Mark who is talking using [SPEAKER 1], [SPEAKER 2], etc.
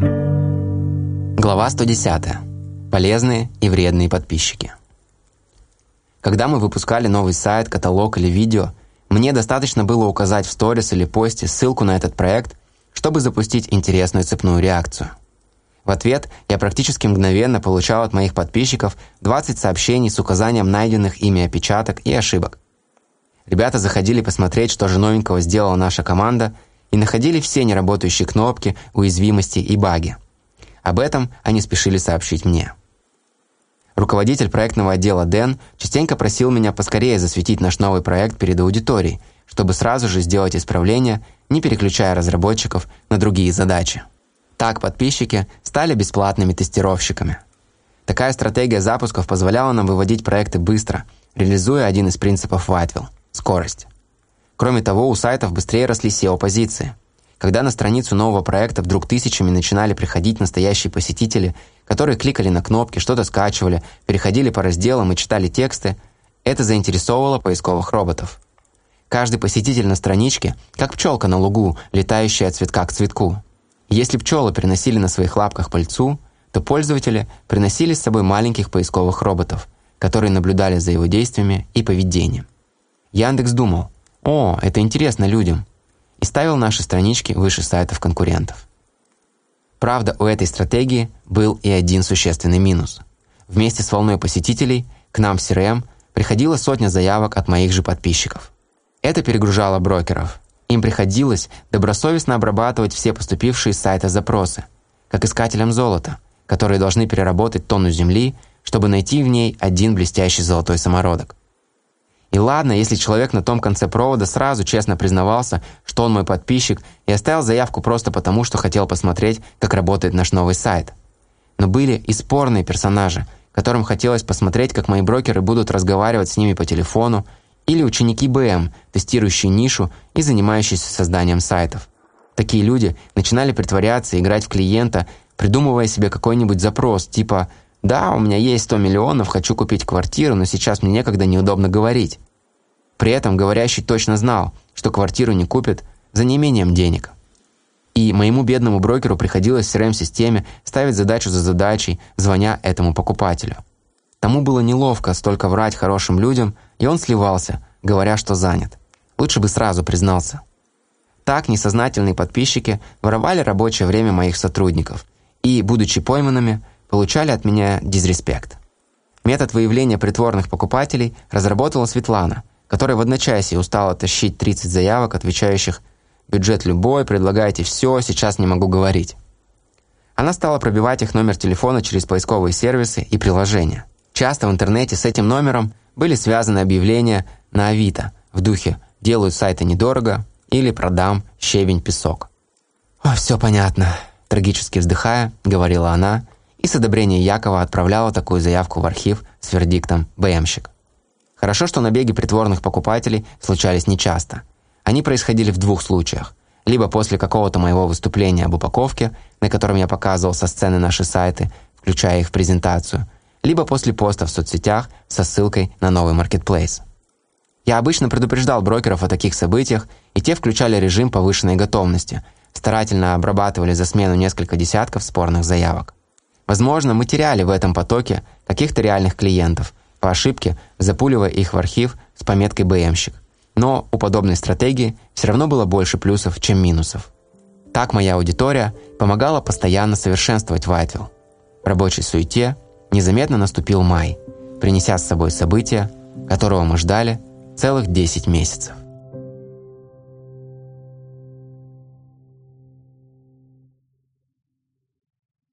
[SPEAKER 1] Глава 110. Полезные и вредные подписчики. Когда мы выпускали новый сайт, каталог или видео, мне достаточно было указать в сторис или посте ссылку на этот проект, чтобы запустить интересную цепную реакцию. В ответ я практически мгновенно получал от моих подписчиков 20 сообщений с указанием найденных ими опечаток и ошибок. Ребята заходили посмотреть, что же новенького сделала наша команда, и находили все неработающие кнопки, уязвимости и баги. Об этом они спешили сообщить мне. Руководитель проектного отдела Дэн частенько просил меня поскорее засветить наш новый проект перед аудиторией, чтобы сразу же сделать исправления, не переключая разработчиков на другие задачи. Так подписчики стали бесплатными тестировщиками. Такая стратегия запусков позволяла нам выводить проекты быстро, реализуя один из принципов Whiteville – скорость. Кроме того, у сайтов быстрее росли SEO-позиции. Когда на страницу нового проекта вдруг тысячами начинали приходить настоящие посетители, которые кликали на кнопки, что-то скачивали, переходили по разделам и читали тексты, это заинтересовывало поисковых роботов. Каждый посетитель на страничке, как пчелка на лугу, летающая от цветка к цветку. Если пчелы приносили на своих лапках пыльцу, то пользователи приносили с собой маленьких поисковых роботов, которые наблюдали за его действиями и поведением. Яндекс думал, о, это интересно людям, и ставил наши странички выше сайтов конкурентов. Правда, у этой стратегии был и один существенный минус. Вместе с волной посетителей к нам в CRM приходила сотня заявок от моих же подписчиков. Это перегружало брокеров. Им приходилось добросовестно обрабатывать все поступившие с сайта запросы, как искателям золота, которые должны переработать тонну земли, чтобы найти в ней один блестящий золотой самородок. И ладно, если человек на том конце провода сразу честно признавался, что он мой подписчик, и оставил заявку просто потому, что хотел посмотреть, как работает наш новый сайт. Но были и спорные персонажи, которым хотелось посмотреть, как мои брокеры будут разговаривать с ними по телефону, или ученики БМ, тестирующие нишу и занимающиеся созданием сайтов. Такие люди начинали притворяться играть в клиента, придумывая себе какой-нибудь запрос, типа «Да, у меня есть 100 миллионов, хочу купить квартиру, но сейчас мне некогда неудобно говорить». При этом говорящий точно знал, что квартиру не купит за неимением денег. И моему бедному брокеру приходилось в CRM-системе ставить задачу за задачей, звоня этому покупателю. Тому было неловко столько врать хорошим людям, и он сливался, говоря, что занят. Лучше бы сразу признался. Так несознательные подписчики воровали рабочее время моих сотрудников и, будучи пойманными, получали от меня дизреспект. Метод выявления притворных покупателей разработала Светлана – которая в одночасье устала тащить 30 заявок, отвечающих «бюджет любой, предлагайте все, сейчас не могу говорить». Она стала пробивать их номер телефона через поисковые сервисы и приложения. Часто в интернете с этим номером были связаны объявления на Авито в духе «делают сайты недорого» или «продам щебень-песок». «О, все понятно», – трагически вздыхая, говорила она, и с одобрения Якова отправляла такую заявку в архив с вердиктом «БМщик». Хорошо, что набеги притворных покупателей случались нечасто. Они происходили в двух случаях. Либо после какого-то моего выступления об упаковке, на котором я показывал со сцены наши сайты, включая их в презентацию, либо после поста в соцсетях со ссылкой на новый маркетплейс. Я обычно предупреждал брокеров о таких событиях, и те включали режим повышенной готовности, старательно обрабатывали за смену несколько десятков спорных заявок. Возможно, мы теряли в этом потоке каких-то реальных клиентов – по ошибке запуливая их в архив с пометкой «БМщик». Но у подобной стратегии все равно было больше плюсов, чем минусов. Так моя аудитория помогала постоянно совершенствовать Whiteville. В рабочей суете незаметно наступил май, принеся с собой события, которого мы ждали целых 10 месяцев.